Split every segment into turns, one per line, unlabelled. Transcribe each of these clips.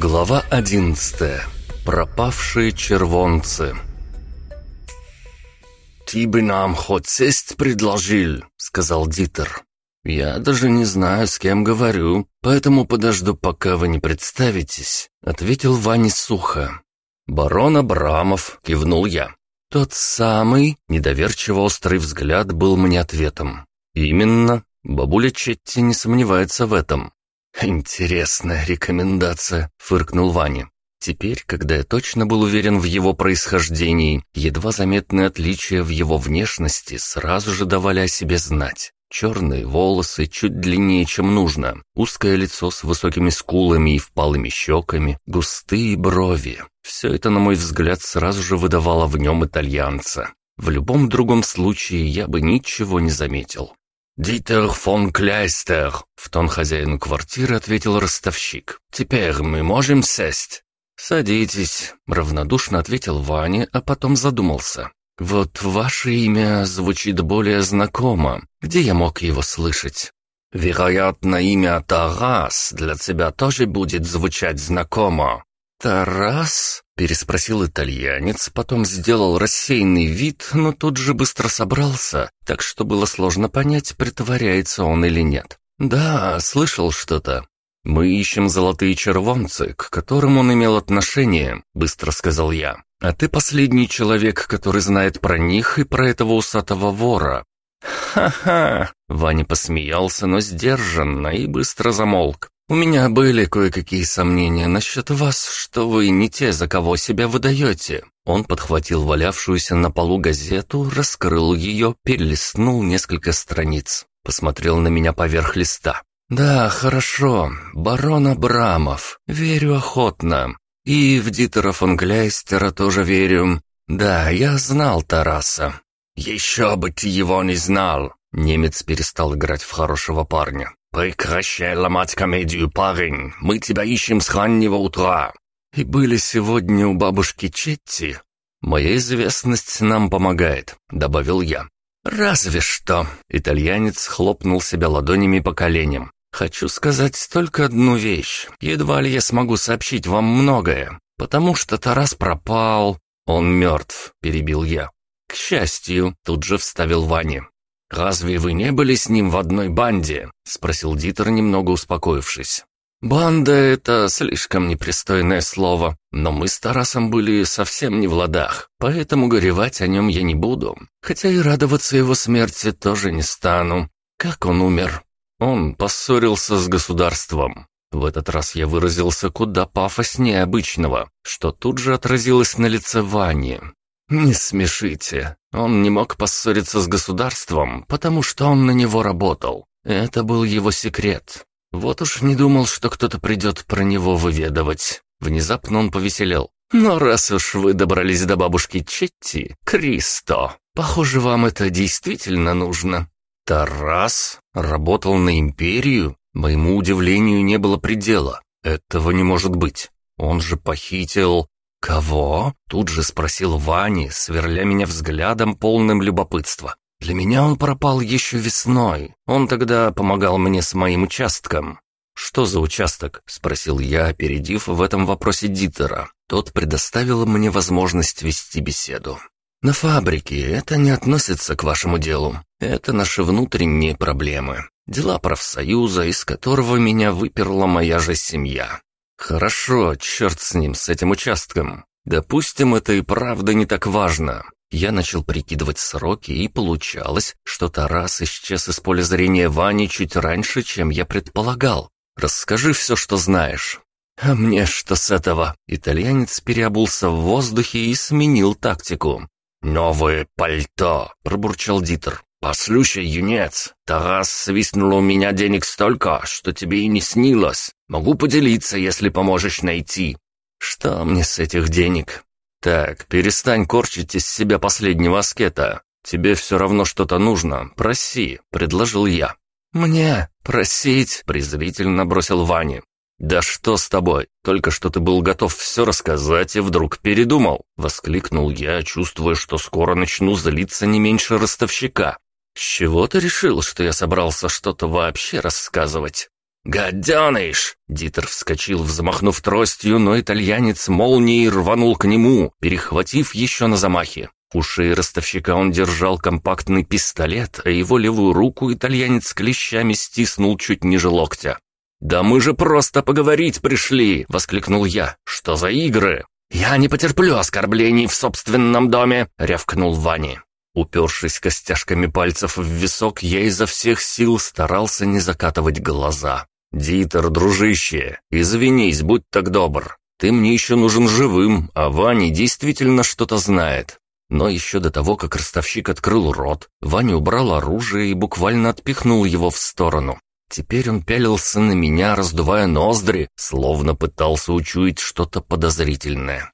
Глава 11. Пропавшие червонцы.
«Ты бы нам хоть сесть предложил», — сказал Дитер.
«Я даже не знаю, с кем говорю, поэтому подожду, пока вы не представитесь», — ответил Ваня сухо. «Барон Абрамов», — кивнул я. «Тот самый?» — недоверчиво острый взгляд был мне ответом. «Именно. Бабуля Четти не сомневается в этом». «Интересная рекомендация», — фыркнул Ваня. Теперь, когда я точно был уверен в его происхождении, едва заметные отличия в его внешности сразу же давали о себе знать. Черные волосы чуть длиннее, чем нужно, узкое лицо с высокими скулами и впалыми щеками, густые брови. Все это, на мой взгляд, сразу же выдавало в нем итальянца. В любом другом случае я бы ничего не заметил.
«Дитер фон Кляйстер», — в тон хозяину квартиры ответил ростовщик. «Теперь мы можем сесть?»
«Садитесь», — равнодушно ответил Ваня, а потом задумался. «Вот ваше имя звучит более знакомо. Где я мог его слышать?»
«Вероятно, имя Тарас для тебя тоже будет звучать знакомо».
«Тарас?» — переспросил итальянец, потом сделал рассеянный вид, но тут же быстро собрался, так что было сложно понять, притворяется он или нет. «Да, слышал что-то. Мы ищем золотые червонцы, к которым он имел отношение», — быстро сказал я. «А ты последний человек, который знает про них и про этого усатого вора». «Ха-ха!» — Ваня посмеялся, но сдержанно и быстро замолк. «У меня были кое-какие сомнения насчет вас, что вы не те, за кого себя выдаете». Он подхватил валявшуюся на полу газету, раскрыл ее, перелистнул несколько страниц. Посмотрел на меня поверх листа. «Да, хорошо. Барон Абрамов. Верю охотно. И в Дитера фон Кляйстера тоже верю. Да, я знал Тараса».
«Еще бы ты его не знал!»
Немец перестал играть в хорошего парня.
«Прекращай ломать комедию, парень. Мы тебя ищем с раннего утра».
«И были сегодня у бабушки Четти?» «Моя известность нам помогает», — добавил я. «Разве что!» — итальянец хлопнул себя ладонями по коленям. «Хочу сказать только одну вещь. Едва ли я смогу сообщить вам многое, потому что Тарас пропал. Он мертв», — перебил я. «К счастью», — тут же вставил Ваня.
«Разве вы не были с ним в одной банде?» — спросил Дитер, немного успокоившись.
«Банда — это слишком непристойное слово, но мы с Тарасом были совсем не в ладах, поэтому горевать о нем я не буду, хотя и радоваться его смерти тоже не стану. Как он умер?» Он поссорился с государством. В этот раз я выразился куда пафоснее обычного, что тут же отразилось на лице Вани. «Не смешите. Он не мог поссориться с государством, потому что он на него работал. Это был его секрет. Вот уж не думал, что кто-то придет про него выведывать». Внезапно он повеселел. «Но раз уж вы добрались до бабушки Четти, Кристо, похоже, вам это действительно нужно. Тарас работал на империю? Моему удивлению не было предела. Этого не может быть. Он же похитил... «Кого?» — тут же спросил Вани, сверля меня взглядом, полным любопытства. «Для меня он пропал еще весной. Он тогда помогал мне с моим участком». «Что за участок?» — спросил я, опередив в этом вопросе Дитера. Тот предоставил мне возможность вести беседу. «На фабрике это не относится к вашему делу. Это наши внутренние проблемы. Дела профсоюза, из которого меня выперла моя же семья. Хорошо, черт с ним, с этим участком. Допустим, это и правда не так важно. Я начал прикидывать сроки, и получалось, что Тарас исчез из поля зрения Вани чуть раньше, чем я предполагал. Расскажи все, что знаешь. А мне что с этого? Итальянец переобулся в воздухе и сменил тактику.
«Новое пальто!» — пробурчал Дитер. «Послушай, юнец, Тарас свистнул у меня денег столько, что тебе и не снилось. Могу поделиться, если поможешь найти».
«Что мне с этих денег?» «Так, перестань корчить из себя последнего аскета. Тебе все равно что-то нужно. Проси», — предложил я. «Мне просить?» — презрительно бросил Ваня. «Да что с тобой? Только что ты был готов все рассказать и вдруг передумал!» Воскликнул я, чувствуя, что скоро начну злиться не меньше ростовщика. «С чего ты решил, что я собрался что-то вообще рассказывать?»
«Гаденыш!»
Дитер вскочил, взмахнув тростью, но итальянец молнией рванул к нему, перехватив еще на замахе. У шеи ростовщика он держал компактный пистолет, а его левую руку итальянец клещами стиснул чуть ниже локтя. «Да мы же просто поговорить пришли!» — воскликнул я. «Что за игры?» «Я не потерплю оскорблений в собственном доме!» — рявкнул Ваня. Упершись костяшками пальцев в висок, я изо всех сил старался не закатывать глаза. «Дитер, дружище, извинись, будь так добр. Ты мне еще нужен живым, а Ваня действительно что-то знает. Но еще до того, как ростовщик открыл рот, Ваня убрал оружие и буквально отпихнул его в сторону. Теперь он пялился на меня, раздувая ноздри, словно пытался учуять что-то подозрительное.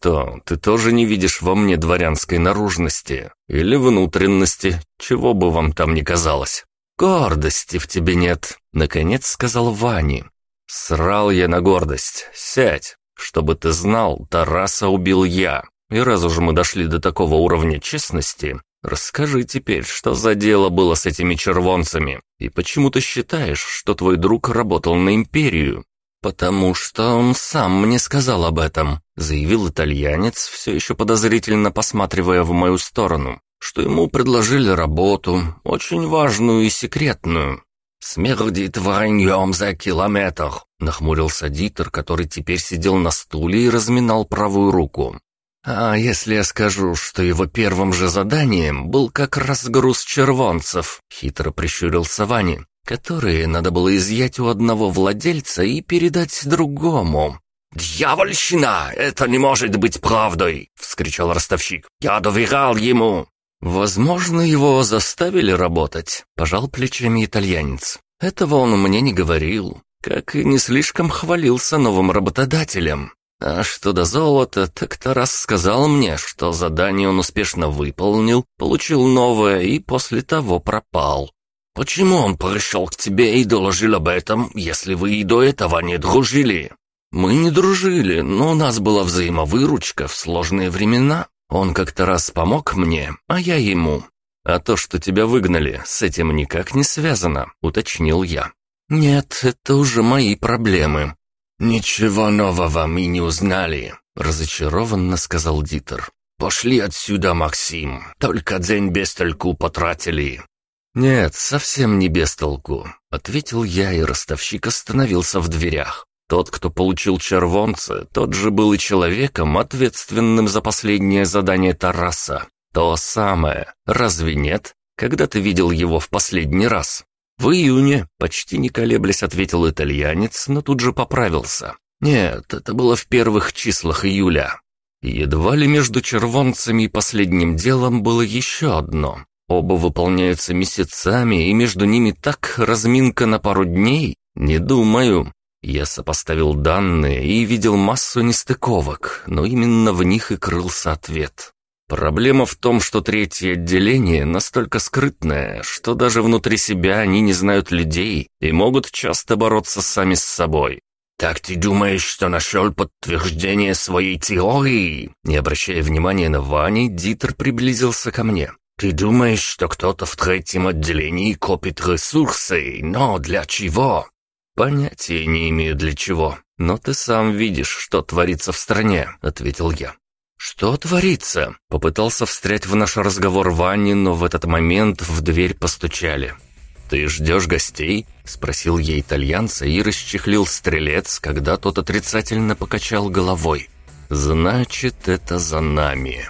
«Что, ты тоже не видишь во мне дворянской наружности? Или внутренности, чего бы вам там ни казалось? Гордости в тебе нет», — наконец сказал Ваня. «Срал я на гордость. Сядь. Чтобы ты знал, Тараса убил я. И раз уже мы дошли до такого уровня честности, расскажи теперь, что за дело было с этими червонцами, и почему ты считаешь, что твой друг работал на империю?» «Потому что он сам мне сказал об этом», — заявил итальянец, все еще подозрительно посматривая в мою сторону, что ему предложили работу, очень важную и секретную. «Смердит враньем за километр», — нахмурился Дитер, который теперь сидел на стуле и разминал правую руку. А если я скажу, что его первым же заданием был как раз груз червонцев, хитро прищурился Вани, которые надо было изъять у одного владельца и передать другому. «Дьявольщина! Это не может быть правдой!» — вскричал ростовщик. «Я доверял ему!» «Возможно, его заставили работать», — пожал плечами итальянец. «Этого он мне не говорил, как и не слишком хвалился новым работодателем. А что до золота, так Тарас сказал мне, что задание он успешно выполнил, получил новое и после того пропал. Почему он пришел к тебе и доложил об этом, если вы и до этого не дружили? Мы не дружили, но у нас была взаимовыручка в сложные времена. Он как-то раз помог мне, а я ему. А то, что тебя выгнали, с этим никак не связано, уточнил я. Нет, это уже мои проблемы. «Ничего нового мы не узнали», — разочарованно сказал Дитер. «Пошли отсюда, Максим. Только день без толку потратили». «Нет, совсем не без толку», — ответил я, и ростовщик остановился в дверях. Тот, кто получил червонца, тот же был и человеком, ответственным за последнее задание Тараса. То самое. Разве нет? Когда ты видел его в последний раз? «В июне», — почти не колеблясь ответил итальянец, но тут же поправился. «Нет, это было в первых числах июля». Едва ли между червонцами и последним делом было еще одно. Оба выполняются месяцами, и между ними так разминка на пару дней? Не думаю. Я сопоставил данные и видел массу нестыковок, но именно в них и крылся ответ. Проблема в том, что третье отделение настолько скрытное, что даже внутри себя они не знают людей и могут часто бороться сами с собой. «Так ты думаешь, что нашел подтверждение своей теории?» Не обращая внимания на Вани, Дитер приблизился ко мне. «Ты думаешь, что кто-то в третьем отделении копит ресурсы, но для чего?» «Понятия не имею для чего, но ты сам видишь, что творится в стране», — ответил я. «Что творится?» — попытался встрять в наш разговор Ванни, но в этот момент в дверь постучали. «Ты ждешь гостей?» — спросил я итальянца и расчехлил стрелец, когда тот отрицательно покачал головой. «Значит, это за нами».